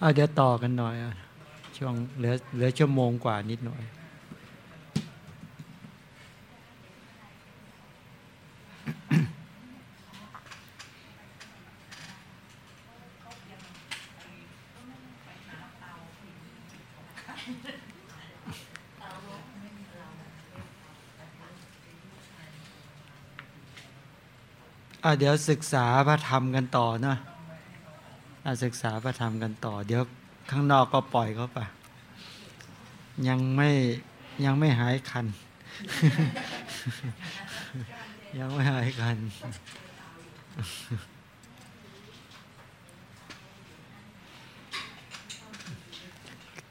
เอาเดี๋ยวต่อกันหน่อยอะช่วงเหลือเหลือชั่วโมงกว่านิดหน่อยอะเดี๋ยวศึกษาพระธรรมกันต่อนะ ศึกษาพระธรรมกันต่อ เดี๋ยวข้างนอกก็ปล่อยเขาไปยังไม่ยังไม่หายคัน ยังไม่หายคัน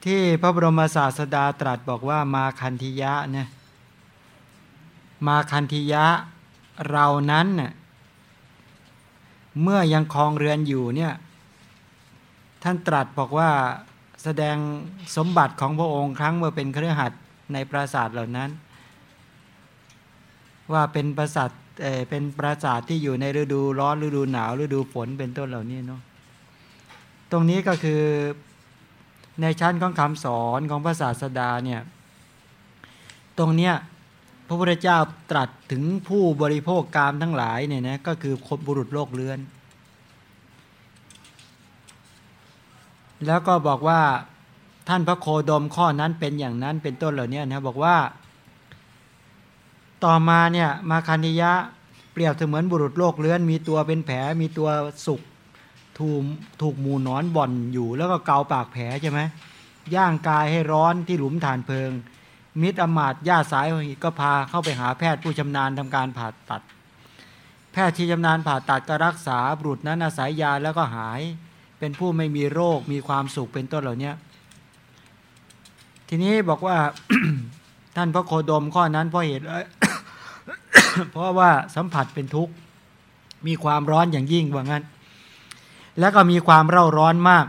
ที่พระบรมศาสดาตรัสบอกว่ามาคันธิยะเนี่ยมาคันธิยะเรานั้นเน่ยเมื่อยังคลองเรือนอยู่เนี่ย ท่านตรัสบอกว่าแสดงสมบัติของพระองค์ครั้งเมื่อเป็นเครือขัดในปราสาทเหล่านั้น ว่าเป็นปราสาทเเป็นปราสาทที่อยู่ในฤดูร้อนฤดูหนาวฤดูฝนเป็นต้นเหล่านี้เนาะตรงนี้ก็คือในชั้นของคำสอนของพระศาสดาเนี่ยตรงเนี้ยพระพุทธเจ้าตรัสถึงผู้บริโภคกามทั้งหลายเนี่ยนะก็คือคนบุรุษโลกเรือน แล้วก็บอกว่าท่านพระโคดมข้อนั้นเป็นอย่างนั้นเป็นต้นเหล่านี้นะบอกว่า ต่อมาเนี่ยมาคันิยะเปรียบเสมือนบุรุษโลกเรือน มีตัวเป็นแผลมีตัวสุกถูกถูกหมูนอนบ่อนอยู่ แล้วก็เกาปากแผลใช่ไหมย่างกายให้ร้อนที่หลุมฐานเพลิง มิตรอมาตย์ญาสายก็พาเข้าไปหาแพทย์ผู้ชำนาญทำการผ่าตัด แพทย์ที่ชำนาญผ่าตัดก็รักษาบุรุษนั้นอาศัยยาแล้วก็หาย เป็นผู้ไม่มีโรคมีความสุขเป็นต้นเหล่านี้ทีนี้บอกว่าท่านพระโคดมข้อนั้นเพราะเหตุเพราะว่าสัมผัสเป็นทุกข์ มีความร้อนอย่างยิ่งว่างั้น แล้วก็มีความเร่าร้อนมาก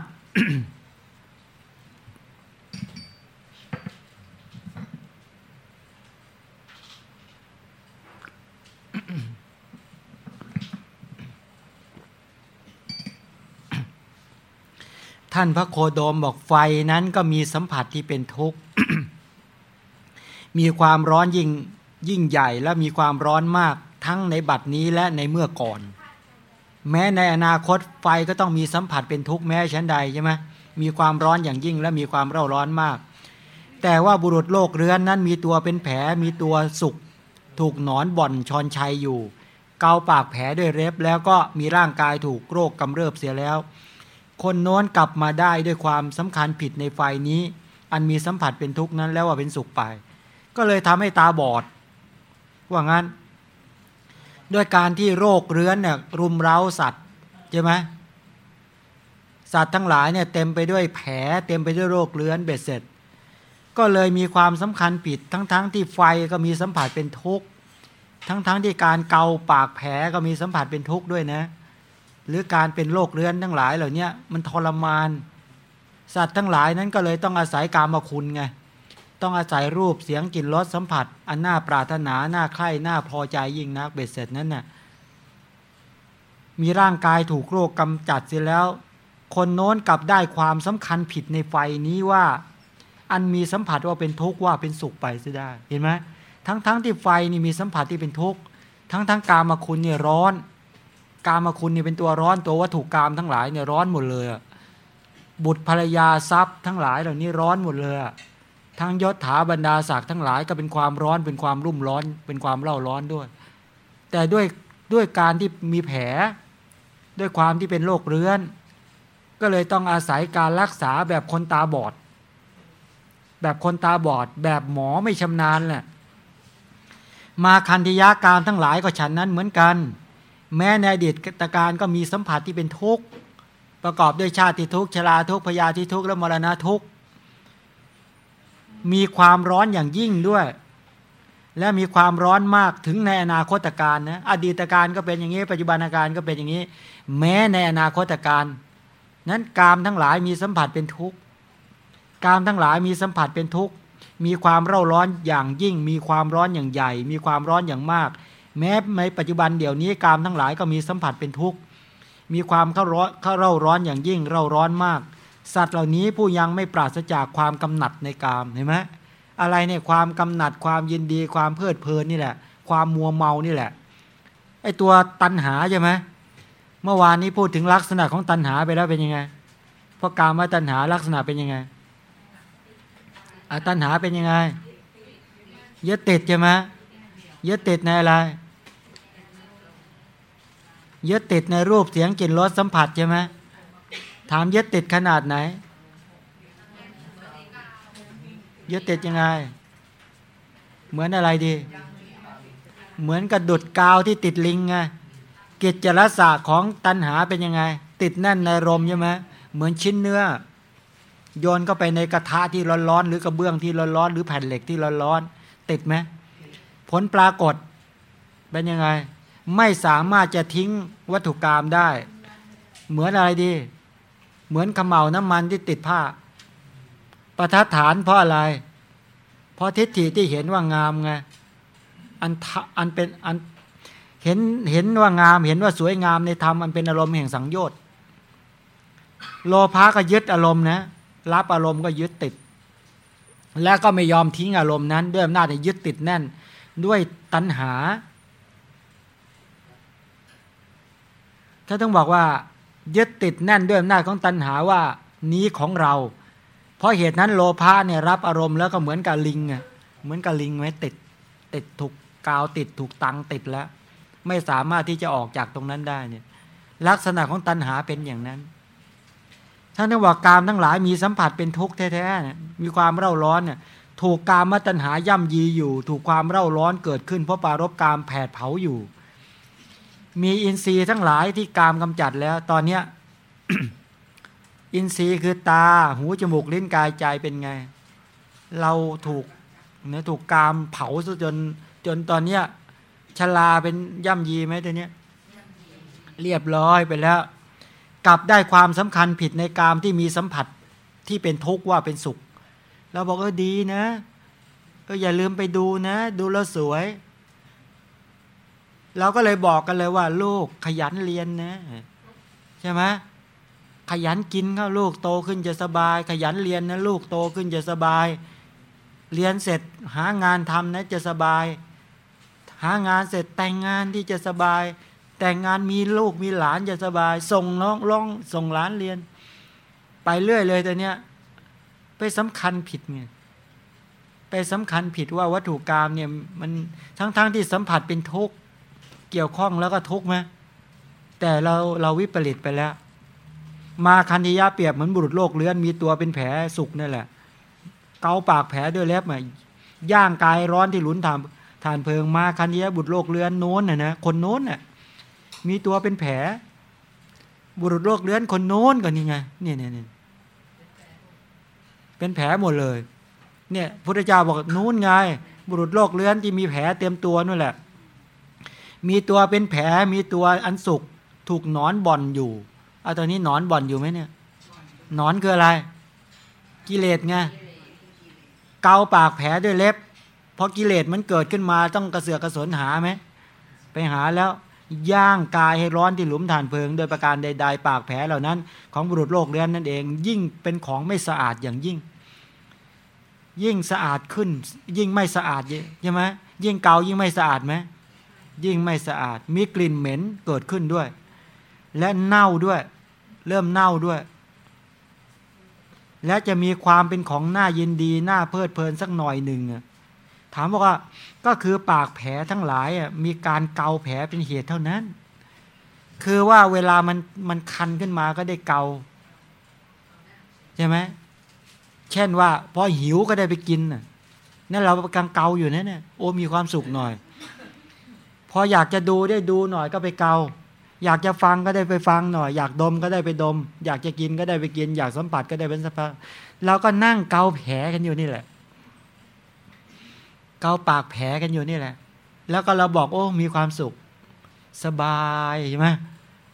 ท่านพระโคโดมบอกไฟนั้นก็มีสัมผัสที่เป็นทุกข์มีความร้อนยิ่งยิ่งใหญ่และมีความร้อนมากทั้งในบัดนี้และในเมื่อก่อน แม้ในอนาคตไฟก็ต้องมีสัมผัสเป็นทุกข์แม้ชั้นใดใช่ไหมมีความร้อนอย่างยิ่งและมีความเร่าร้อนมาก แต่ว่าบุรุษโลกเรือนนั้นมีตัวเป็นแผลมีตัวสุกถูกหนอนบ่อนชอนชัยอยู่ เกาปากแผลด้วยเร็บแล้วก็มีร่างกายถูกโรคกำเริบเสียแล้ว คนโน้นกลับมาได้ด้วยความสำคัญผิดในไฟนี้ อันมีสัมผัสเป็นทุกข์นั้นแล้วว่าเป็นสุขไป ก็เลยทำให้ตาบอด ว่างั้น ด้วยการที่โรคเรื้อนเนี่ยรุมเร้าสัตว์ใช่ไหมสัตว์ทั้งหลายเนี่ยเต็มไปด้วยแผล เต็มไปด้วยโรคเรื้อนเบ็ดเสร็จ ก็เลยมีความสำคัญผิดทั้งๆทที่ไฟก็มีสัมผัสเป็นทุกข์ทั้งๆทที่การเกาปากแผลก็มีสัมผัสเป็นทุกข์ด้วยนะ หรือการเป็นโรคเรื้อนทั้งหลายเหล่านี้มันทรมาน สัตว์ทั้งหลายนั้นก็เลยต้องอาศัยกามคุณไงต้องอาศัยรูปเสียงกลิ่นรสสัมผัส อันน่าปรารถนาน่าใคร่น่าพอใจยิ่งนักเบ็ดเสร็จนั้นน่ะมีร่างกายถูกโรคกำจัดเสียแล้ว คนโน้นกลับได้ความสำคัญผิดในไฟนี้ว่า อันมีสัมผัสว่าเป็นทุกข์ว่าเป็นสุขไปเสียได้เห็นไหมทั้งๆทที่ไฟนี่มีสัมผัสที่เป็นทุกข์ทั้งๆกามาคุณเนี่ยร้อน กามาคุณเนี่ยเป็นตัวร้อนตัววัตถุกรรมทั้งหลายเนี่ยร้อนหมดเลยบุตรภรรยาทรัพย์ทั้งหลายเหล่านี้ร้อนหมดเลยทั้งยศถาบรรดาศักดิ์ทั้งหลายก็เป็นความร้อนเป็นความรุ่มร้อน เป็นความเล่าร้อนด้วย แต่ด้วยด้วยการที่มีแผล ด้วยความที่เป็นโรคเรื้อน ก็เลยต้องอาศัยการรักษาแบบคนตาบอด แบบคนตาบอด แบบหมอไม่ชำนาญแหละมาคันธยาการทั้งหลายก็ฉันนั้นเหมือนกัน แม้ในอดีตการก็มีสัมผัสที่เป็นทุกข์ประกอบด้วยชาติทุกข์ชราทุกข์พยาธิทุกข์และมรณะทุกข์มีความร้อนอย่างยิ่งด้วย และมีความร้อนมากถึงในอนาคตการนะอดีตการก็เป็นอย่างนี้ ปัจจุบันการก็เป็นอย่างนี้ แม้ในอนาคตการนั้นกามทั้งหลายมีสัมผัสเป็นทุกข์กามทั้งหลายมีสัมผัสเป็นทุกข์มีความเร่าร้อนอย่างยิ่ง มีความร้อนอย่างใหญ่ มีความร้อนอย่างมาก แม้ในปัจจุบันเดี๋ยวนี้กามทั้งหลายก็มีสัมผัสเป็นทุกข์ มีความเข้าร้อนเข้าเร่าร้อนอย่างยิ่งเร่าร้อนมาก สัตว์เหล่านี้ผู้ยังไม่ปราศจากความกำหนัดในกามเห็นไหมอะไรเนี่ยความกำหนัดความยินดีความเพลิดเพลินนี่แหละ ความมัวเมานี่แหละไอตัวตัณหาใช่ไหมเมื่อวานนี้พูดถึงลักษณะของตัณหาไปแล้วเป็นยังไงเพราะกามว่าตัณหาลักษณะเป็นยังไงตัณหาเป็นยังไงยึดติดใช่ไหมยึดติดในอะไร ยึดติดในรูปเสียงกลิ่นรสสัมผัสใช่ไหมถามยึดติดขนาดไหนยึดติดยังไง เหมือนอะไรดี เหมือนกระดุดกาวที่ติดลิงไงกิจจรสะของตัณหาเป็นยังไง ติดแน่นในลมใช่ไหมเหมือนชิ้นเนื้อ โยนเข้าไปในกระทะที่ร้อนๆหรือกระเบื้องที่ร้อนๆหรือแผ่นเหล็กที่ร้อนๆติดไหมผลปรากฏเป็นยังไง ไม่สามารถจะทิ้งวัตถุกรรมได้ เหมือนอะไรดี เหมือนขมเหลาน้ำมันที่ติดผ้า ประทัดฐานเพราะอะไร เพราะทิฏฐิที่เห็นว่างามไงอันอันเป็นอันเห็นเห็นว่างามเห็นว่าสวยงามในธรรมมันเป็นอารมณ์แห่งสังโยชน์โลภะก็ยึดอารมณ์นะรับอารมณ์ก็ยึดติด และก็ไม่ยอมทิ้งอารมณ์นั้น ด้วยอำนาจยึดติดแน่น ด้วยตัณหา ถ้าต้องบอกว่ายึดติดแน่นด้วยอำนาจของตัณหาว่านี้ของเรา เพราะเหตุนั้นโลภะเนี่ยรับอารมณ์แล้วก็เหมือนกับลิงอะเหมือนกับลิงไหมติดติดถูกกาวติดถูกตังติดแล้ว ไม่สามารถที่จะออกจากตรงนั้นได้เนี่ยลักษณะของตัณหาเป็นอย่างนั้นท่านว่ากามทั้งหลายมีสัมผัสเป็นทุกข์แท้ๆมีความเร่าร้อนเนี่ยถูกกามตัณหาย่ำยีอยู่ ถูกความเร่าร้อนเกิดขึ้นเพราะปารบกามแผดเผาอยู่ มีอินทรีย์ทั้งหลายที่กามกำจัดแล้ว ตอนเนี้ยอินทรีย์คือตาหูจมูกลิ้นกายใจเป็นไง เราถูกเนี่ยถูกกามเผาซะจนจนตอนเนี้ยชลาเป็นย่ำยีไหมตัวเนี้ยเรียบร้อยไปแล้ว กลับได้ความสำคัญผิดในกามที่มีสัมผัสที่เป็นทุกข์ว่าเป็นสุข เราบอกเออดีนะเอออย่าลืมไปดูนะ ดูแล้วสวย เราก็เลยบอกกันเลยว่า ลูกขยันเรียนนะ ใช่ไหมขยันกินข้าวลูกโตขึ้นจะสบาย ขยันเรียนนะลูกโตขึ้นจะสบาย เรียนเสร็จหางานทำนะจะสบาย หางานเสร็จแต่งงานที่จะสบาย แต่งงานมีลูกมีหลานจะสบาย ส่งน้องร้องส่งหลานเรียน ไปเรื่อยเลยแต่เนี้ยไปสำคัญผิดไงไปสำคัญผิดว่าวัตถุกรรมเนี่ยมันทั้งๆทที่สัมผัสเป็นทุกข์ เกี่ยวข้องแล้วก็ทุกข์ไหมแต่เราเราวิปริตไปแล้ว มาคันธยาเปรียบเหมือนบุรุษโลกเลื้อนมีตัวเป็นแผลสุกนั่นแหละ เกาปากแผลด้วยเล็บมาย่างกายร้อนที่หลุนทานทานเพลิงมาคันธยาบุตรโลกเลื้อนโน้นน่ะนะคนโน้นน่ะมีตัวเป็นแผล บุรุษโรคเลื้อนคนโน้นก็นี่ไงเนี่ยเนี่ยเนี่ยเป็นแผลหมดเลย เนี่ยพุทธเจ้าบอกนู้นไง บุรุษโรคเลื้อนที่มีแผลเต็มตัวนั่นแหละ มีตัวเป็นแผลมีตัวอันสุกถูกนอนบ่อนอยู่เอาตอนนี้นอนบ่อนอยู่ไหมเนี่ยนอนคืออะไร กิเลสไงเกาปากแผลด้วยเล็บเพราะกิเลสมันเกิดขึ้นมาต้องกระเสือกกระสนหาไหมไปหาแล้วย่างกายให้ร้อนที่หลุมฐานเพลิง โดยประการใด ๆ ปากแผลเหล่านั้น ของบุรุษโลกเรือนนั่นเอง ยิ่งเป็นของไม่สะอาดอย่างยิ่ง ยิ่งสะอาดขึ้น ยิ่งไม่สะอาดใช่ไหมยิ่งเกายิ่งไม่สะอาดไหม ยิ่งไม่สะอาด มีกลิ่นเหม็นเกิดขึ้นด้วย และเน่าด้วย เริ่มเน่าด้วย และจะมีความเป็นของหน้ายินดีหน้าเพลิดเพลินสักหน่อยหนึ่งถามบอกว่าก็คือปากแผลทั้งหลายมีการเกาแผลเป็นเหตุเท่านั้น คือว่าเวลามันมันคันขึ้นมาก็ได้เกาใช่ไหมเช่นว่าพอหิวก็ได้ไปกินนั่นเรากำลังเกาอยู่นั่นเนี่ยโอ้มีความสุขหน่อย ออยากจะดูได้ดูหน่อยก็ไปเกา อยากจะฟังก็ได้ไปฟังหน่อย อยากดมก็ได้ไปดม อยากจะกินก็ได้ไปกิน อยากสัมผัสก็ได้เป็นสัมผัสเราก็นั่งเกาแผลกันอยู่นี่แหละ เกาปากแผลกันอยู่นี่แหละ แล้วก็เราบอกโอ้ มีความสุข สบายใช่ไหม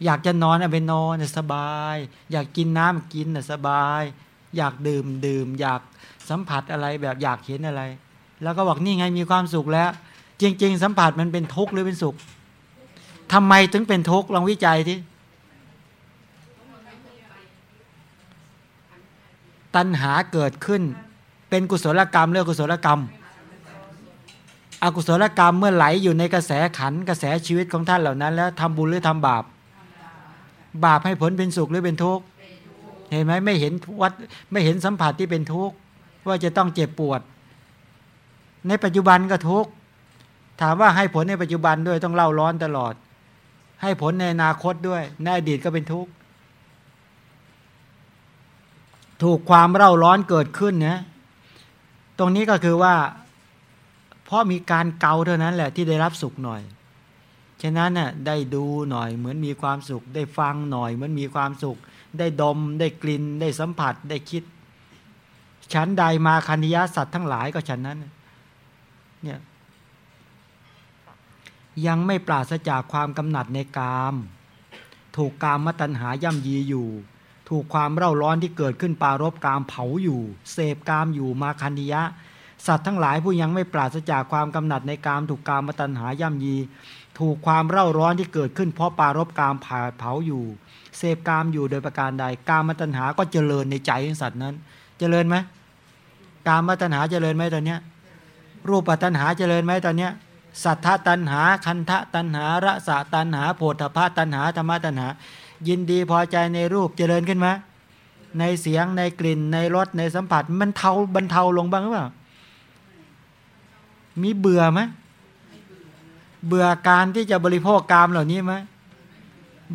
อยากจะนอนอะไปนอนสบาย อยากกินน้ำกินอะสบาย อยากดื่มดื่ม อยากสัมผัสอะไรแบบอยากเห็นอะไร แล้วก็บอกนี่ไงมีความสุขแล้ว จริง ๆ สัมผัสมันเป็นทุกข์หรือเป็นสุขทำไมถึงเป็นทุกข์ลองวิจัยที่ตัณหาเกิดขึ้น เป็นกุศลกรรมเรื่องกุศลกรรม อกุศลกรรมเมื่อไหลอยู่ในกระแสขันกระแสชีวิตของท่านเหล่านั้น แล้วทำบุญหรือทำบาป บาปให้ผลเป็นสุขหรือเป็นทุกข์เห็นไหมไม่เห็นวัดไม่เห็นสัมผัสที่เป็นทุกข์ว่าจะต้องเจ็บปวด ในปัจจุบันก็ทุกข์ ถามว่าให้ผลในปัจจุบันด้วยต้องเล่าร้อนตลอด ให้ผลในอนาคตด้วย ในอดีตก็เป็นทุกข์ ถูกความเร่าร้อนเกิดขึ้นนะตรงนี้ก็คือว่า เพราะมีการเกาเท่านั้นแหละที่ได้รับสุขหน่อย ฉะนั้นน่ะได้ดูหน่อยเหมือนมีความสุข ได้ฟังหน่อยเหมือนมีความสุข ได้ดม ได้กลิ่น ได้สัมผัสได้คิดฉันใดมาคันิยสัตว์ทั้งหลายก็ฉันนั้นเนี่ย ยังไม่ปราศจากความกำหนัดในกาม ถูกกามมตัญหาย่ำยีอยู่ ถูกความเร่าร้อนที่เกิดขึ้นปารบกามเผาอยู่ เสพกามอยู่มาคันธิยะ สัตว์ทั้งหลายผู้ยังไม่ปราศจากความกำหนัดในกาม ถูกกามมตัญหาย่ำยี ถูกความเร่าร้อนที่เกิดขึ้น เพราะปารบกามเผาอยู่ เสพกามอยู่โดยประการใด กามมตัญหาก็เจริญในใจของสัตว์นั้น เจริญไหมกามมตัญหาเจริญไหมตอนเนี้ยรูปตัญหาเจริญไหมตอนเนี้ย สัทธตัญหา คันทะตัญหาระสะตัญหาโพธพะตัญหาธรรมตัญหา ยินดีพอใจในรูปเจริญขึ้นไหมในเสียงในกลิ่นในรสในสัมผัส มันเทาบรรเทาลงบ้างหรือเปล่า มีเบื่อไหมเบื่อการที่จะบริโภคกามเหล่านี้ไหม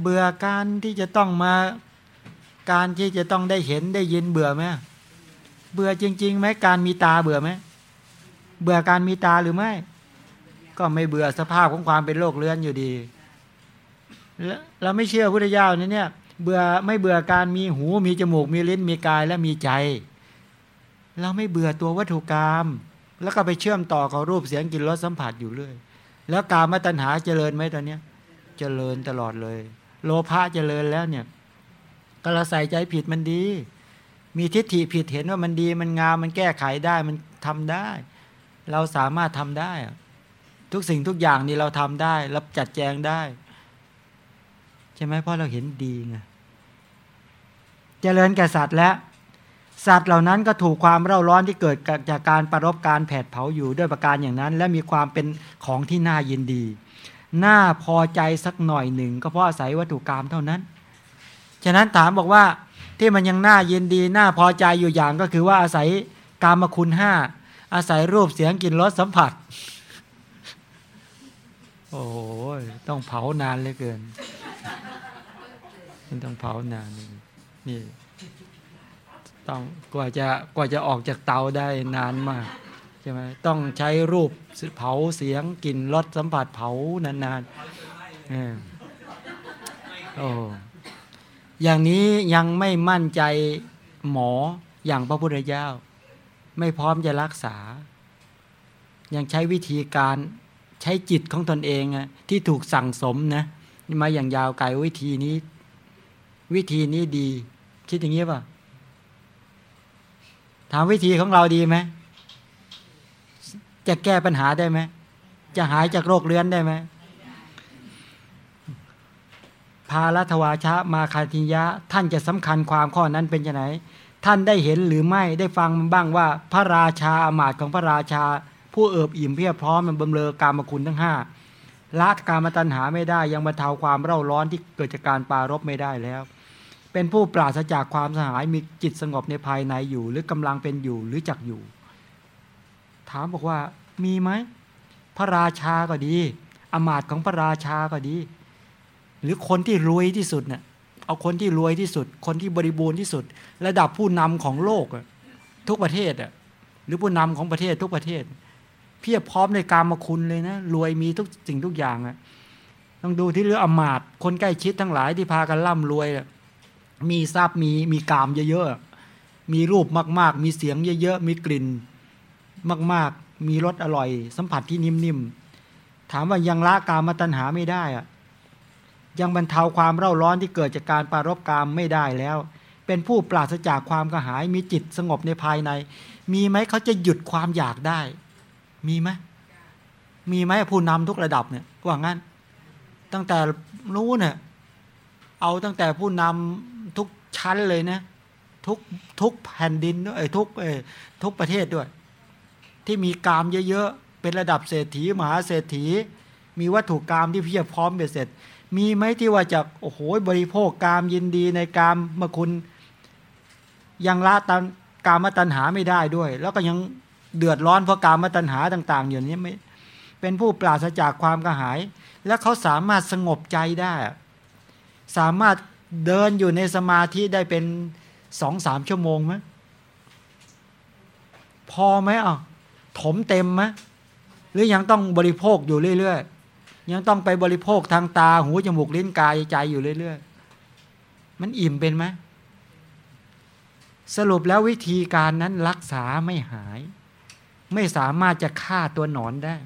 เบื่อการที่จะต้องมาการที่จะต้องได้เห็นได้ยินเบื่อไหมเบื่อจริงๆไหมการมีตาเบื่อไหมเบื่อการมีตาหรือไม่ ก็ไม่เบื่อสภาพของความเป็นโลกเลื้อนอยู่ดีเราไม่เชื่อพุทธเจ้าเนี่ยเบื่อไม่เบื่อการมีหูมีจมูกมีลิ้นมีกายและมีใจ เราไม่เบื่อตัววัตถุกรรมแล้วก็ไปเชื่อมต่อกับรูปเสียงกลิ่นรสสัมผัสอยู่เรื่อย แล้วกามาตัณหาเจริญไหมตอนเนี้ย เจริญตลอดเลย โลภะเจริญแล้วเนี่ยก็เราใส่ใจผิดมันดี มีทิฏฐิผิดเห็นว่ามันดีมันงามมันแก้ไขได้มันทำได้ เราสามารถทำได้ ทุกสิ่งทุกอย่างนี่เราทำได้รับจัดแจงได้ ใช่ไหมเพราะเราเห็นดีไงเจริญแก่สัตว์และสัตว์เหล่านั้นก็ถูกความเร่าร้อนที่เกิดจากการประรบการแผดเผาอยู่ด้วยประการอย่างนั้น และมีความเป็นของที่น่ายินดี น่าพอใจสักหน่อยหนึ่ง ก็เพราะอาศัยวัตถุกรรมเท่านั้น ฉะนั้นถามบอกว่าที่มันยังน่ายินดี น่าพอใจอยู่อย่างก็คือว่าอาศัยกามคุณห้าอาศัยรูปเสียงกลิ่นรสสัมผัส โอ้โห ต้องเผานานเลยเกิน มันต้องเผานาน นี่ ต้องกว่าจะกว่าจะออกจากเตาได้นานมากใช่ไหมต้องใช้รูปเผาเสียงกลิ่นรสสัมผัสเผานานๆโอ้อย่างนี้ยังไม่มั่นใจหมออย่างพระพุทธเจ้า ไม่พร้อมจะรักษา ยังใช้วิธีการ ใช้จิตของตนเองที่ถูกสั่งสมนะมาอย่างยาวไกลวิธีนี้ วิธีนี้ดี คิดอย่างนี้ป่ะถามวิธีของเราดีไหมจะแก้ปัญหาได้ไหมจะหายจากโรคเรื้อนได้ไหมพาลัทวาชะมาคาทิยะ ท่านจะสำคัญความข้อนั้นเป็นยังไงท่านได้เห็นหรือไม่ได้ฟังบ้างว่า พระราชาอมาตของพระราชา ผู้เอิบอิ่มเพียบพร้อมมันบำเรอกามคุณทั้งห้าละกามตัณหาไม่ได้ยังบรรเทาความเร่าร้อนที่เกิดจากการปารบไม่ได้แล้ว เป็นผู้ปราศจากความสหายมีจิตสงบในภายในอยู่ หรือกำลังเป็นอยู่หรือจักอยู่ ถามบอกว่ามีไหมพระราชาก็ดีอมาตของพระราชาก็ดี หรือคนที่รวยที่สุดเนี่ยเอาคนที่รวยที่สุด คนที่บริบูรณ์ที่สุด ระดับผู้นำของโลกทุกประเทศอะหรือผู้นำของประเทศทุกประเทศ เพียบพร้อมในการมาคุณเลยนะ รวยมีทุกสิ่งทุกอย่างอะต้องดูที่เรื่องอมาตคนใกล้ชิดทั้งหลายที่พากันร่ำรวยอะมีทรัพย์มีมีกามเยอะๆ มีรูปมาก ๆ มีเสียงเยอะๆ มีกลิ่นมาก ๆ มีรสอร่อย สัมผัสที่นิ่มๆ ถามว่ายังละกามมาตัญหาไม่ได้อะยังบรรเทาความเร่าร้อนที่เกิดจากการปารบกามไม่ได้แล้ว เป็นผู้ปราศจากความกระหาย มีจิตสงบในภายใน มีไหมเขาจะหยุดความอยากได้ มีไหมมีไหมผู้นำทุกระดับเนี่ยว่างั้น ตั้งแต่รู้เนี่ยเอาตั้งแต่ผู้นำทุกชั้นเลยนะทุกทุกแผ่นดินด้วยทุกเอทุกประเทศด้วย ที่มีกามเยอะๆเป็นระดับเศรษฐีมหาเศรษฐี มีวัตถุกรรมที่เพียบพร้อมเบ็ดเสร็จ มีไหมที่ว่าจะโอ้โหบริโภคกามยินดีในกามเมื่อคุณยังละตันกามตัณหาไม่ได้ด้วย แล้วก็ยัง เดือดร้อนเพราะการมตัณหาต่าง ๆ อย่างนี้ไม่เป็นผู้ปราศจากความกระหาย และเขาสามารถสงบใจได้ สามารถเดินอยู่ในสมาธิได้เป็นสองสามชั่วโมงไหมพอไหมอะถมเต็มไหมหรือยังต้องบริโภคอยู่เรื่อยๆ ยังต้องไปบริโภคทางตาหูจมูกลิ้นกายใจอยู่เรื่อยๆ มันอิ่มเป็นไหมสรุปแล้ววิธีการนั้นรักษาไม่หาย ไม่สามารถจะฆ่าตัวหนอนได้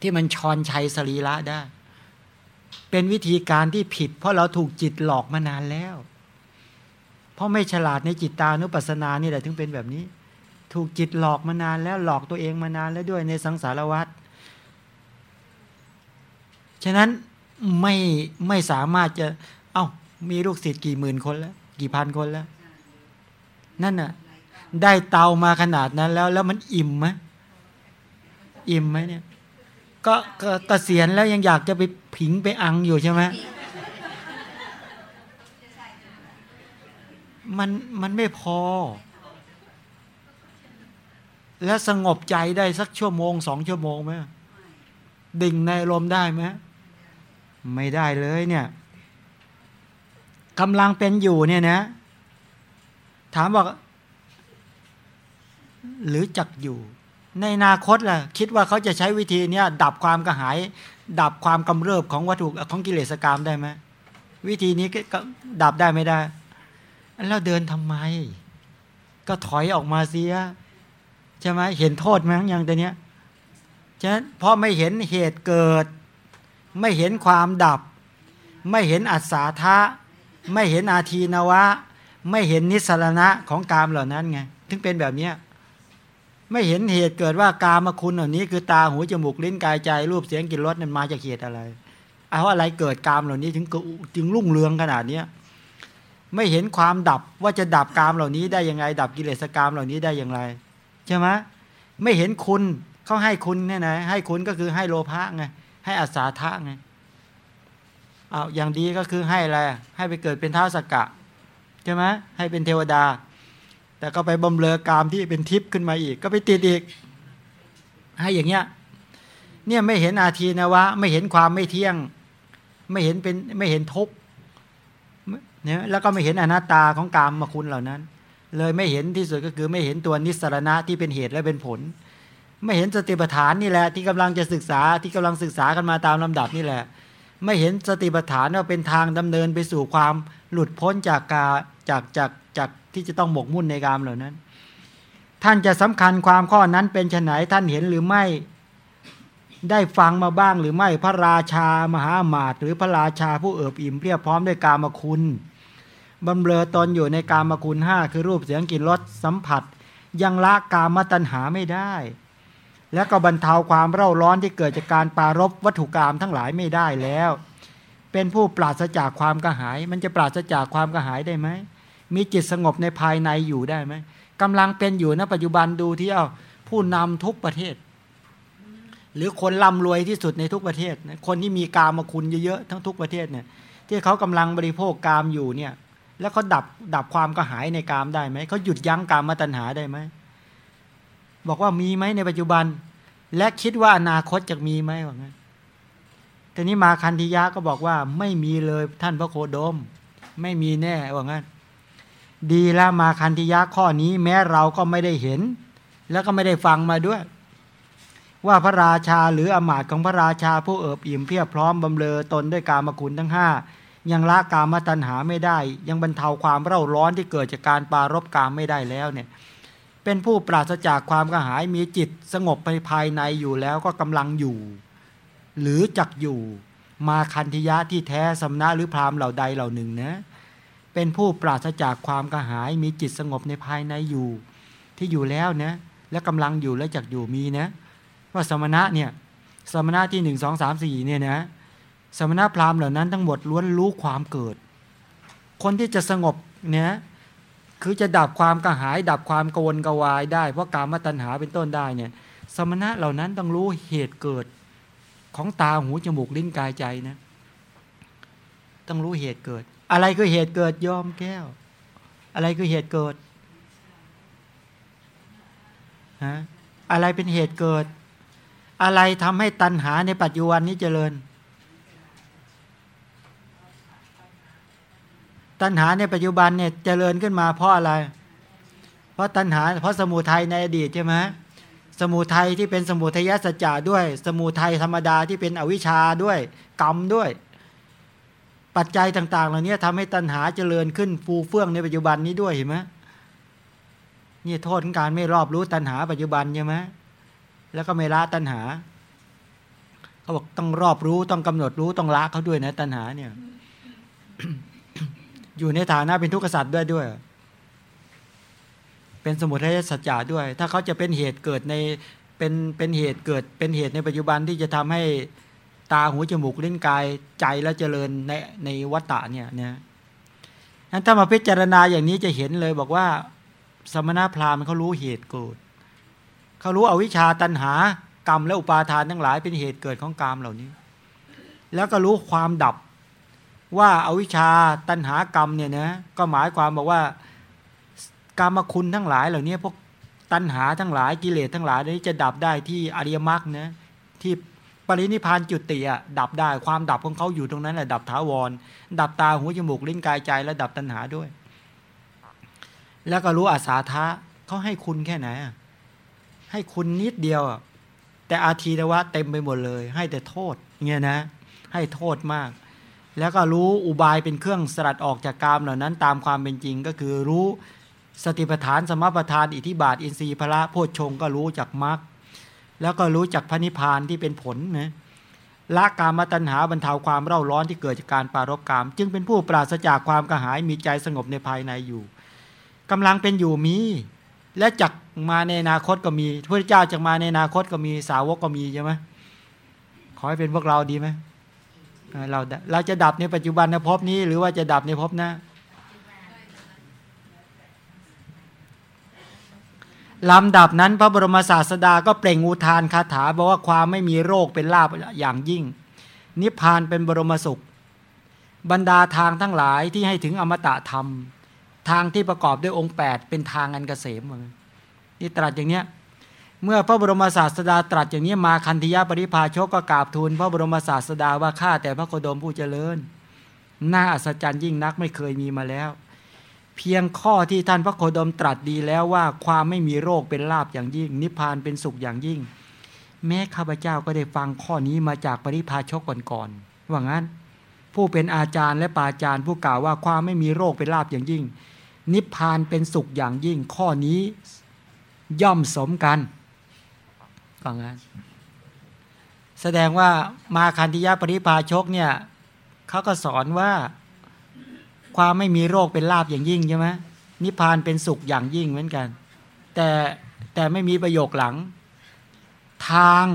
ที่มันชอนชัยสรีระได้ เป็นวิธีการที่ผิด เพราะเราถูกจิตหลอกมานานแล้ว เพราะไม่ฉลาดในจิตตานุปัสสนานี่แหละถึงเป็นแบบนี้ ถูกจิตหลอกมานานแล้วหลอกตัวเองมานานแล้วด้วยในสังสารวัฏฉะนั้นไม่ไม่สามารถจะ เอา้ามีลูกศิษย์กี่หมื่นคนแล้ว กี่พันคนแล้ว นั่นน่ะ ได้เตามาขนาดนั้นแล้ว แล้วมันอิ่มไหมอิ่มไหมเนี่ย ก็กเกษียณแล้วยังอยากจะไปผิงไปอังอยู่ใช่ไหมมันมันไม่พอ แล้วสงบใจได้สักชั่วโมงสองชั่วโมงไหมดิ่งในลมได้ไหมไม่ได้เลยเนี่ยกำลังเป็นอยู่เนี่ยนะ ถามว่า หรือจักอยู่ ในอนาคตล่ะคิดว่าเขาจะใช้วิธีนี้ดับความกระหาย ดับความกำเริบของวัตถุของกิเลสกรรมได้ไหมวิธีนี้ก็ดับได้ไม่ได้แล้วเดินทำไม ก็ถอยออกมาเสียใช่ไหมเห็นโทษไหมอย่างตัวเนี้ยฉะนั้นเพราะไม่เห็นเหตุเกิด ไม่เห็นความดับ ไม่เห็นอัศาธะไม่เห็นอาทีนวะ ไม่เห็นนิสรณะของกามเหล่านั้นไงถึงเป็นแบบเนี้ย ไม่เห็นเหตุเกิดว่ากามคุณเหล่านี้คือตาหูจมูกลิ้นกายใจรูปเสียงกลิ่นรสนั้นมาจากเหตุอะไร เอาอะไรเกิดกามเหล่านี้ถึงจึงรุ่งเรืองขนาดเนี้ยไม่เห็นความดับว่าจะดับกามเหล่านี้ได้ยังไง ดับกิเลสกามเหล่านี้ได้อย่างไรใช่ไหมไม่เห็นคุณเขาให้คุณเนี่ยนะให้คุณก็คือให้โลภะไงให้อาสาทะไงเอาอย่างดีก็คือให้อะไรให้ไปเกิดเป็นเท้าสกกะใช่ไหมให้เป็นเทวดา แต่ก็ไปบำเรอกามที่เป็นทิพย์ขึ้นมาอีก ก็ไปติดอีกให้อย่างเงี้ยเนี่ยไม่เห็นอาทีนะวะ ไม่เห็นความไม่เที่ยง ไม่เห็นเป็นไม่เห็นทุกเนี่ยแล้วก็ไม่เห็นอนัตตาของกามมาคุณเหล่านั้น เลยไม่เห็นที่สุดก็คือไม่เห็นตัวนิสรณะที่เป็นเหตุและเป็นผล ไม่เห็นสติปัฏฐานนี่แหละ ที่กำลังจะศึกษาที่กำลังศึกษากันมาตามลำดับนี่แหละ ไม่เห็นสติปัฏฐานว่าเป็นทางดำเนินไปสู่ความหลุดพ้นจากกาจากจาก ที่จะต้องหมกมุ่นในกามเหล่านั้น ท่านจะสำคัญความข้อนั้นเป็นฉไนท่านเห็นหรือไม่ได้ฟังมาบ้างหรือไม่พระราชามหามาตหรือพระราชาผู้เอิบอิ่มเพียบพร้อมด้วยกามคุณบำเรอตนอยู่ในกามคุณห้าคือรูปเสียงกลิ่นรสสัมผัส ยังละกามตัณหาไม่ได้ และก็บรรเทาความเร่าร้อนที่เกิดจากการปารบวัตถุกรรมทั้งหลายไม่ได้แล้ว เป็นผู้ปราศจากความกระหาย มันจะปราศจากความกระหายได้ไหม มีจิตสงบในภายในอยู่ได้ไหมกำลังเป็นอยู่ณปัจจุบันดูที่เอาผู้นำทุกประเทศ หรือคนร่ารวยที่สุดในทุกประเทศ คนที่มีกามคุณเยอะๆทั้งทุกประเทศเนี่ยที่เขากำลังบริโภคกามอยู่เนี่ย แล้วเขาดับดับความกระหายในกามได้ไหมเขาหยุดยั้งกามมาตัญหาได้ไหมบอกว่ามีไหมในปัจจุบัน และคิดว่าอนาคตจะมีไหมว่างั้นทีนี้มาคันธิยะก็บอกว่าไม่มีเลยท่านพระโคดม ไม่มีแน่ว่างั้น ดีแล้วมาคันธิยะข้อนี้แม้เราก็ไม่ได้เห็น แล้วก็ไม่ได้ฟังมาด้วย ว่าพระราชาหรืออมาตย์ของพระราชาผู้เอิบอิ่มเพียบพร้อมบำเรอตนด้วยกามคุณทั้งห้ายังละกามตัณหาไม่ได้ ยังบรรเทาความเร่าร้อนที่เกิดจากการปารบกามไม่ได้แล้วเนี่ยเป็นผู้ปราศจากความกระหายมีจิตสงบไปภายในอยู่แล้วก็กำลังอยู่ หรือจักอยู่มาคันธิยะที่แท้สำนักหรือพรามเหล่าใดเหล่าหนึ่งนะ เป็นผู้ปราศจากความกระหายมีจิตสงบในภายในอยู่ ที่อยู่แล้วนะและกำลังอยู่และจักอยู่มีนะว่าสมณะเนี่ยสมณะที่หนึ่งสองสามสี่เนี่ยนะสมณะพราหมณ์เหล่านั้นทั้งหมดล้วนรู้ความเกิด คนที่จะสงบเนี่ยคือจะดับความกระหาย ดับความกวนกวายได้ เพราะการมตัญหาเป็นต้นได้เนี่ยสมณะเหล่านั้นต้องรู้เหตุเกิดของตาหูจมูกลิ้นกายใจนะต้องรู้เหตุเกิด อะไรคือเหตุเกิดยอมแก้ว อะไรคือเหตุเกิดฮะอะไรเป็นเหตุเกิด อะไรทำให้ตัณหาในปัจจุบันนี้เจริญ ตัณหาในปัจจุบันเนี่ยเจริญขึ้นมาเพราะอะไร เพราะตัณหา เพราะสมุทัยในอดีตใช่ไหมสมุทัยที่เป็นสมุทัยสัจจะด้วย สมุทัยธรรมดาที่เป็นอวิชชาด้วย กรรมด้วย ปัจจัยต่างๆ เหล่านี้ทำให้ตัณหาเจริญขึ้นฟูเฟื่องในปัจจุบันนี้ด้วยเห็นไหมนี่โทษของการไม่รอบรู้ตัณหาปัจจุบันใช่ไหมแล้วก็ไม่ละตัณหาเขาบอกต้องรอบรู้ต้องกำหนดรู้ต้องละเขาด้วยนะ ตัณหาเนี่ย อยู่ในฐานะเป็นทุกข์สัตว์ด้วยด้วย เป็นสมุทัยสัจจะด้วย ถ้าเขาจะเป็นเหตุเกิดในเป็นเป็นเหตุเกิด เป็นเหตุในปัจจุบันที่จะทำให้ ตาหูจมูกลิ้นกายใจและเจริญในในวัฏฏะเนี่ยนะนั้นถ้ามาพิจารณาอย่างนี้จะเห็นเลยบอกว่า สมณพราหมณ์เขารู้เหตุเกิดเขารู้อวิชชาตันหากรรมและอุปาทานทั้งหลายเป็นเหตุเกิดของกรรมเหล่านี้ แล้วก็รู้ความดับว่าอาวิชชาตันหากรรมเนี่ยนะก็หมายความบอกว่ากรรมคุณทั้งหลายเหล่านี้พวกตันหาทั้งหลายกิเลสทั้งหลายนี้จะดับได้ที่อริยมรรคนะที่ ปรินิพานจุติอะดับได้ความดับของเขาอยู่ตรงนั้นแหละดับถาวร ดับตาหูจมูกลิ้นกายใจและดับตัณหาด้วย แล้วก็รู้อาสาทะเขาให้คุณแค่ไหนให้คุณนิดเดียวแต่อาทีนวะเต็มไปหมดเลย ให้แต่โทษเงี้ยนะ ให้โทษมาก แล้วก็รู้อุบายเป็นเครื่องสลัดออกจากกามเหล่านั้น ตามความเป็นจริงก็คือรู้สติปัฏฐานสมปัฏฐานอิทิบาท อินทรีย์พระโพชฌงก็รู้จากมรรค แล้วก็รู้จักพระนิพพานที่เป็นผลนะละกามตัณหาบรรเทาความเร่าร้อนที่เกิดจากการปารบกาม จึงเป็นผู้ปราศจากความกระหายมีใจสงบในภายในอยู่กำลังเป็นอยู่มี และจักมาในอนาคตก็มีพระเจ้าจะมาในอนาคตก็มีสาวกก็มีใช่ไหมขอให้เป็นพวกเราดีไหมเราเราจะดับในปัจจุบันในภพนี้ หรือว่าจะดับในภพหน้า ลำดับนั้นพระบรมศาสดาก็เปล่งอุทานคาถาบอกว่าความไม่มีโรคเป็นลาบอย่างยิ่ง นิพพานเป็นบรมสุข บรรดาทางทั้งหลายที่ให้ถึงอมตะธรรม ทางที่ประกอบด้วยองค์ 8 เป็นทางอันกเกษมนี่ตรัสอย่างเนี้ยเมื่อพระบรมศาสดาตรัสอย่างนี้มาคันธยาปริภาชกก็กราบทูลพระบรมศาสดาว่าข้าแต่พระโคดมผู้เจริญ น่าอัศจรรย์ยิ่งนักไม่เคยมีมาแล้ว เพียงข้อที่ท่านพระโคดมตรัสดีแล้วว่าความไม่มีโรคเป็นลาบอย่างยิ่ง นิพพานเป็นสุขอย่างยิ่ง แม้ข้าพเจ้าก็ได้ฟังข้อนี้มาจากปริพาชกก่อนๆว่างั้น ผู้เป็นอาจารย์และปาจารย์ผู้กล่าวว่าความไม่มีโรคเป็นลาบอย่างยิ่ง นิพพานเป็นสุขอย่างยิ่ง ข้อนี้ย่อมสมกันว่างั้น แสดงว่ามาคันธิยาปริพาชกเนี่ยเขาก็สอนว่า ความไม่มีโรคเป็นลาบอย่างยิ่งใช่ไหมนิพพานเป็นสุขอย่างยิ่งเหมือนกัน แต่แต่ไม่มีประโยคหลัง ทาง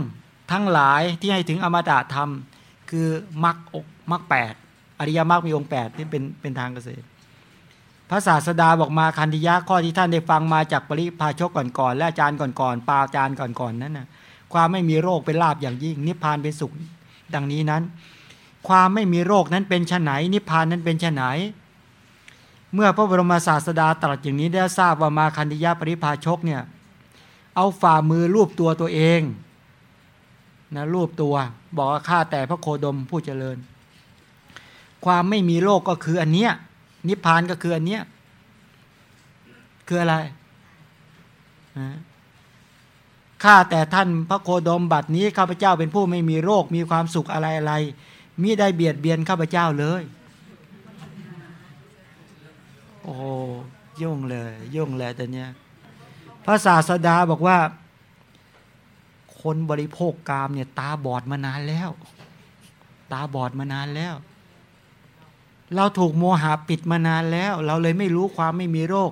ทั้งหลายที่ให้ถึงอมตะธรรม คือมรรคอกมรรคแปดอริยมรรคมีองค์แปดที่เป็นเป็นทางเกษตรพระศาสดาบอกมาคันธิยะข้อที่ท่านได้ฟังมาจากปริพาชกก่อนๆและอาจารย์ก่อนๆปาอาจารย์ก่อนๆนั้นนะความไม่มีโรคเป็นลาบอย่างยิ่ง นิพพานเป็นสุขดังนี้นั้น ความไม่มีโรคนั้นเป็นชนไหน นิพพานนั้นเป็นชนไหน เมื่อพระบรมศาสดาตรัสอย่างนี้ได้ทราบว่ามาคันธยาปริภาชกเนี่ยเอาฝ่ามือรูปตัวตัวเองนะรูปตัวบอกว่าข้าแต่พระโคดมผู้เจริญ ความไม่มีโลกก็คืออันเนี้ยนิพพานก็คืออันเนี้ยคืออะไรข้าแต่ท่านพระโคดมบัดนี้ข้าพเจ้าเป็นผู้ไม่มีโรคมีความสุขอะไรอะไรมิได้เบียดเบียนข้าพเจ้าเลย โอ้ยุ่งเลยยุ่งเลยแต่เนี้ยพระศาสดาบอกว่า คนบริโภคกามเนี่ย ตาบอดมานานแล้ว ตาบอดมานานแล้ว เราถูกโมหะปิดมานานแล้ว เราเลยไม่รู้ความไม่มีโรค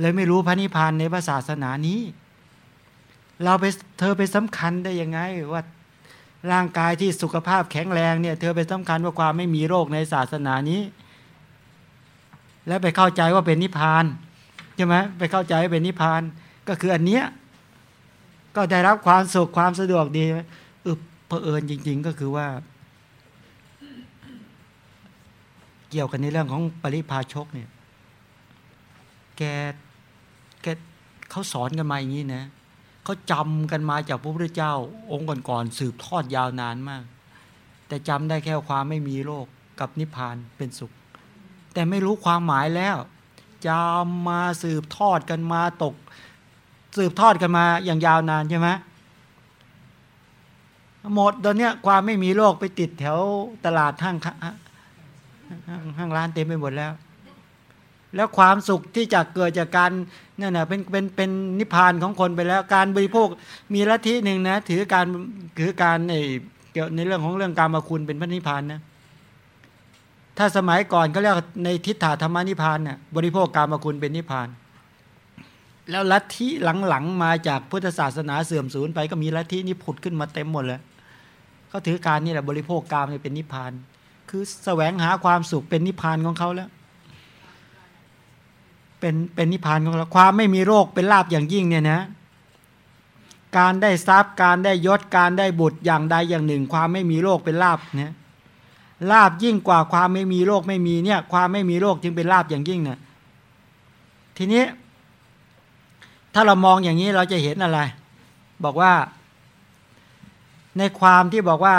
เลยไม่รู้พระนิพพานในพระศาสนานี้ เราไปเธอไปสำคัญได้ยังไงว่าร่างกายที่สุขภาพแข็งแรงเนี่ย เธอไปสำคัญว่าความไม่มีโรคในศาสนานี้ แล้วไปเข้าใจว่าเป็นนิพพานใช่ไหมไปเข้าใจว่าเป็นนิพพานก็คืออันเนี้ยก็ได้รับความสุขความสะดวกดีเออเผอิญจริง ๆ ก็คือว่า เกี่ยวกันในเรื่องของปริพาชกเนี่ย แกแกเขาสอนกันมาอย่างนี้นะเขาจำกันมาจากพระพุทธเจ้า องค์ก่อนๆสืบทอดยาวนานมาก แต่จำได้แค่ความไม่มีโลกกับนิพพานเป็นสุข แต่ไม่รู้ความหมายแล้วจำมาสืบทอดกันมาตก สืบทอดกันมาอย่างยาวนานใช่ไหมหมดตอนเนี้ยความไม่มีโลกไปติดแถวตลาดห้างห้างร้านเต็มไปหมดแล้ว แล้วความสุขที่จะเกิดจากการเนั่นนะเป็นเป็นเป็นนิพพานของคนไปแล้ว การบริโภคมีลัทธิหนึ่งนะ ถือการถือการในเกี่ยวในเรื่องของเรื่องการมาคุณเป็นพระนิพพานนะ ถ้าสมัยก่อนก็เรียกในทิฏฐาธรรมนิพพานเนี่ยบริโภคการมคุณเป็นนิพพาน แล้วลัทธิหลังๆมาจากพุทธศาสนาเสื่อมสูญไปก็มีลัทธินี้ผุดขึ้นมาเต็มหมดเลยเขาถือการนี่แหละบริโภคกามเป็นนิพพาน คือแสวงหาความสุขเป็นนิพพานของเขาแล้วเป็นเป็นนิพพานของเราความไม่มีโรคเป็นลาบอย่างยิ่งเนี่ยนะการได้ทรัพย์การได้ยศการได้บุตรอย่างใดอย่างหนึ่ง ความไม่มีโรคเป็นลาบเนี่ย ลาบยิ่งกว่าความไม่มีโรคไม่มีเนี่ย ความไม่มีโรคจึงเป็นลาบอย่างยิ่งเนี่ยทีนี้ ถ้าเรามองอย่างนี้เราจะเห็นอะไร บอกว่า ในความที่บอกว่า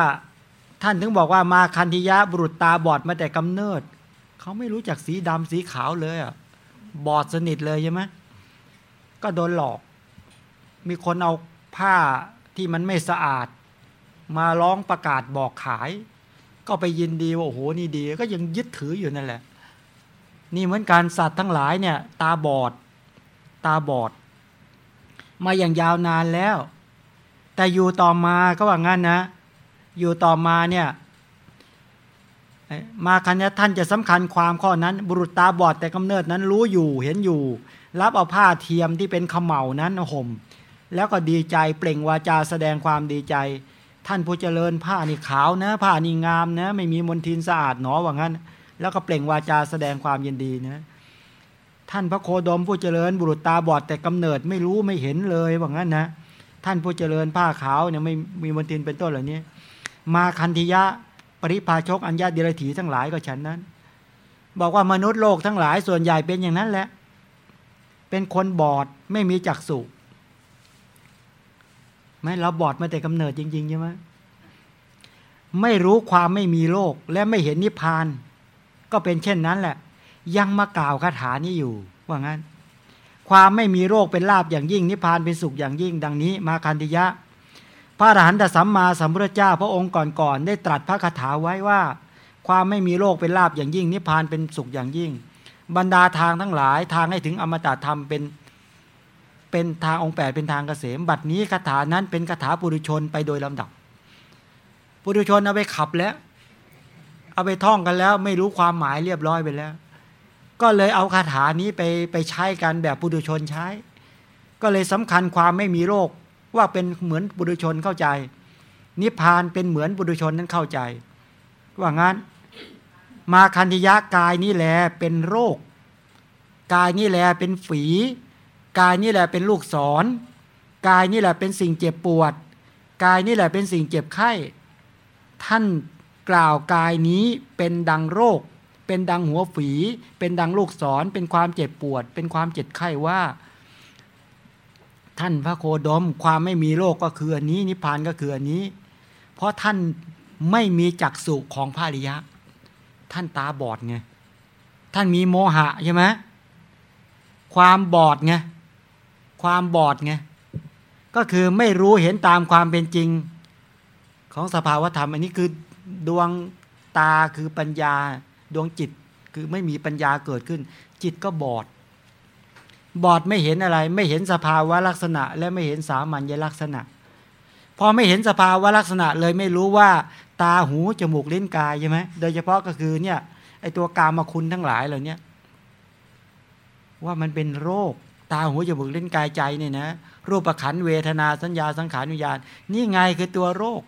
ท่านถึงบอกว่ามาคันธิยะบุรุษตาบอดมาแต่กำเนิด เขาไม่รู้จักสีดำสีขาวเลยอะบอดสนิทเลยใช่ไหมก็โดนหลอก มีคนเอาผ้าที่มันไม่สะอาด มาร้องประกาศบอกขาย ก็ไปยินดีว่าโอ้โหนี่ดี ก็ยังยึดถืออยู่นั่นแหละ นี่เหมือนการสัตว์ทั้งหลายเนี่ย ตาบอด ตาบอด มาอย่างยาวนานแล้ว แต่อยู่ต่อมาก็ว่างั้นนะ อยู่ต่อมาเนี่ยมาคันนี้ท่านจะสำคัญความข้อนั้น บุรุษตาบอดแต่กำเนิดนั้นรู้อยู่เห็นอยู่ รับเอาผ้าเทียมที่เป็นขมเหลานั้นห่มแล้วก็ดีใจเปล่งวาจาแสดงความดีใจ ท่านผู้เจริญผ้านี่ขาวนะ ผ้านี่งามนะ ไม่มีมลทินสะอาดหนอว่างั้น แล้วก็เปล่งวาจาแสดงความยินดีนะ ท่านพระโคดมผู้เจริญบุรุษตาบอดแต่กำเนิดไม่รู้ไม่เห็นเลยว่างั้นนะ ท่านผู้เจริญผ้าขาวเนี่ยไม่มีมลทินเป็นต้นเหล่านี้มาคันธิยะปริพาชกอัญญาเดรถีทั้งหลายก็ฉันนั้น บอกว่ามนุษย์โลกทั้งหลายส่วนใหญ่เป็นอย่างนั้นแหละ เป็นคนบอดไม่มีจักษุ ไม่เราบอดมาแต่กำเนิดจริงๆใช่ไหมไม่รู้ความไม่มีโลกและไม่เห็นนิพพาน ก็เป็นเช่นนั้นแหละ ยังมากล่าวคาถานี้อยู่ ว่างั้น ความไม่มีโรคเป็นลาบอย่างยิ่งนิพพานเป็นสุขอย่างยิ่ง ดังนี้ มาคันธิยะ พระอรหันตสัมมาสัมพุทธเจ้าพระองค์ก่อนๆได้ตรัสพระคาถาไว้ว่า ความไม่มีโรคเป็นลาบอย่างยิ่ง นิพพานเป็นสุขอย่างยิ่ง บรรดาทางทั้งหลายทางให้ถึงอมตะธรรมเป็น เป็นทางองค์แปดเป็นทางเกษม บัดนี้คาถานั้นเป็นคาถาปุถุชนไปโดยลำดับ ปุถุชนเอาไปขับแล้ว เอาไปท่องกันแล้ว ไม่รู้ความหมายเรียบร้อยไปแล้ว ก็เลยเอาคาถานี้ไปไปใช้กันแบบปุถุชนใช้ ก็เลยสำคัญความไม่มีโรคว่าเป็นเหมือนบุรุชนเข้าใจ นิพพานเป็นเหมือนบุรุชนนั้นเข้าใจ ว่างั้น มาคันธยะกายนี่แหละเป็นโรค กายนี่แหละเป็นฝี กายนี่แหละเป็นลูกศร กายนี่แหละเป็นสิ่งเจ็บปวด กายนี่แหละเป็นสิ่งเจ็บไข้ ท่านกล่าวกายนี้เป็นดังโรค เป็นดังหัวฝี เป็นดังลูกศร เป็นความเจ็บปวด เป็นความเจ็บไข้ว่า ท่านพระโคดมความไม่มีโลกก็คืออันนี้ นิพพานก็คืออันนี้ เพราะท่านไม่มีจักสุของพระริยะ ท่านตาบอดไง ท่านมีโมหะใช่ไหมความบอดไง ความบอดไงก็คือไม่รู้เห็นตามความเป็นจริงของสภาวธรรม อันนี้คือดวงตาคือปัญญาดวงจิตคือไม่มีปัญญาเกิดขึ้น จิตก็บอด บอดไม่เห็นอะไร ไม่เห็นสภาวะลักษณะ และไม่เห็นสามัญลักษณะ พอไม่เห็นสภาวะลักษณะเลยไม่รู้ว่าตาหูจมูกลิ้นกายใช่ไหมโดยเฉพาะก็คือเนี่ยไอตัวกามาคุณทั้งหลายเหล่านี้ว่ามันเป็นโรค ตาหูจมูกลิ้นกายใจเนี่ยนะ รูปประขันเวทนาสัญญาสังขารวิญญาณ นี่ไงคือตัวโรค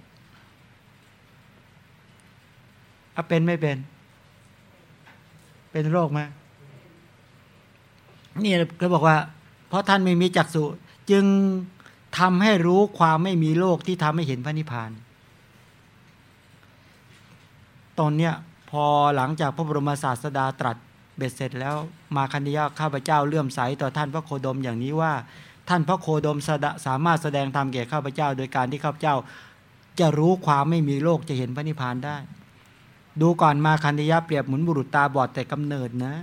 เอาเป็นไม่เป็น เป็นโรคไหมนี่ก็บอกว่า เพราะท่านไม่มีจักษุจึงทำให้รู้ความไม่มีโลกที่ทำให้เห็นพระนิพพาน ตอนเนี้ยพอหลังจากพระบรมศาสดาตรัส เบ็ดเสร็จแล้วมาคันยาข้าพเจ้าเลื่อมใสต่อท่านพระโคดมอย่างนี้ว่า ท่านพระโคดมสามารถแสดงธรรมแก่ข้าพเจ้า โดยการที่ข้าพเจ้า จะรู้ความไม่มีโลกจะเห็นพระนิพพานได้ ดูก่อนมาคันยาเปรียบเหมือนบุรุษตาบอดแต่กำเนิดนะ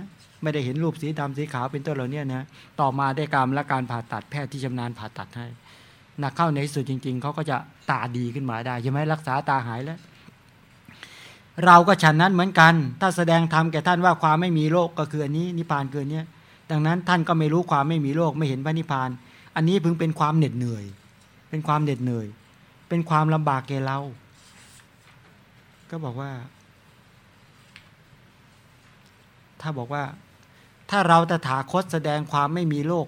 ไม่ได้เห็นรูปสีดำสีขาวเป็นต้นเหล่านี้นะต่อมาได้กรรมและการผ่าตัดแพทย์ที่ชำนาญผ่าตัดให้หนักเข้าในสุดจริง ๆเขาก็จะตาดีขึ้นมาได้ใช่ไหมรักษาตาหายแล้ว เราก็ฉันนั้นเหมือนกัน ถ้าแสดงธรรมแก่ท่านว่าความไม่มีโลกก็คืออันนี้นิพพานเกินเนี้ยดังนั้นท่านก็ไม่รู้ความไม่มีโลกไม่เห็นพระนิพพาน อันนี้พึงเป็นความเหน็ดเหนื่อย เป็นความเหน็ดเหนื่อย เป็นความลำบากแก่เรา ก็บอกว่า ถ้าบอกว่า ถ้าเราตถาคตแสดงความไม่มีโลก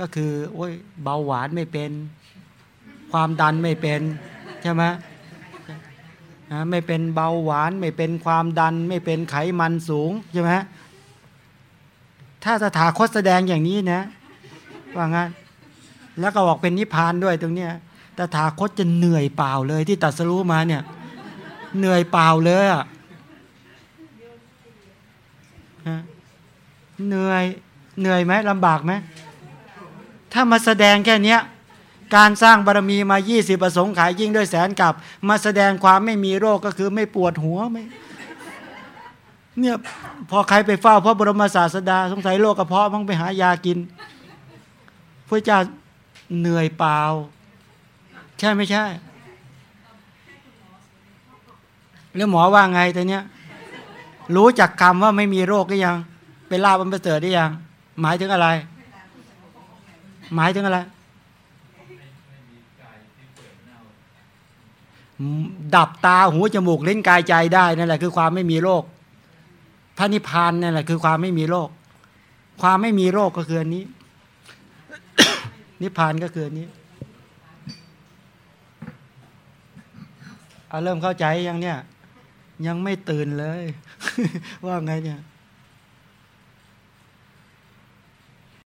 ก็คือโอ้ยเบาหวานไม่เป็น ความดันไม่เป็นใช่ไหม ไม่เป็นเบาหวาน ไม่เป็นความดัน ไม่เป็นไขมันสูงใช่ไหมถ้าสถาคตแสดงอย่างนี้นะ ว่างั้นแล้วก็บอกเป็นนิพพานด้วยตรงเนี้ยตถาคตจะเหนื่อยเปล่าเลยที่ตัดสรู้มาเนี่ย เหนื่อยเปล่าเลยอะเหนื่อยเหนื่อยไหมลำบากไหมถ้ามาแสดงแค่นี้ การสร้างบารมีมา 20ประสงค์ขายยิ่งด้วยแสนกับ มาแสดงความไม่มีโรคก็คือไม่ปวดหัวไม่เนี่ยพอใครไปเฝ้าพระบรมศาสดา สงสัยโรคกระเพาะต้องไปหายากินพระเจ้าเหนื่อยเปล่า ใช่ไม่ใช่ แล้วหมอว่าไงแต่เนี้ยรู้จักคำว่าไม่มีโรคก็ยัง เป็นลาบันประเสริฐได้ยัง หมายถึงอะไร หมายถึงอะไร ดับตาหูจมูกเลิ้นกายใจได้นั่นแหละคือความไม่มีโรคพระนิพพานนั่นแหละคือความไม่มีโรคความไม่มีโรคก็คืออันนี้ นิพพานก็คืออันนี้เอาเริ่มเข้าใจยังเนี่ย ยังไม่ตื่นเลย ว่าไงเนี่ย